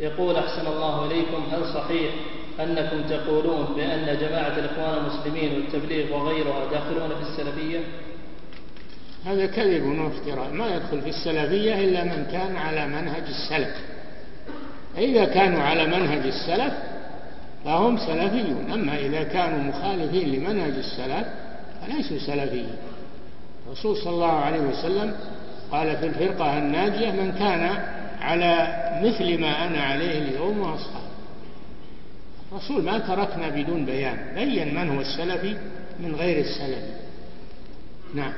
يقول أحسن الله إليكم هل صحيح أنكم تقولون بأن جماعة الإخوان المسلمين والتبليغ وغيرها داخلون في السلفية؟ هذا كذب وافتراء ما يدخل في السلفية إلا من كان على منهج السلف. إذا كانوا على منهج السلف فهم سلفيون أما إذا كانوا مخالفين لمنهج السلف فليسوا سلفيين. الرسول صلى الله عليه وسلم قال في الفرقة الناجية من كان على مثل ما أنا عليه اليوم وأصحابي الرسول ما تركنا بدون بيان بين من هو السلفي من غير السلفي. نعم.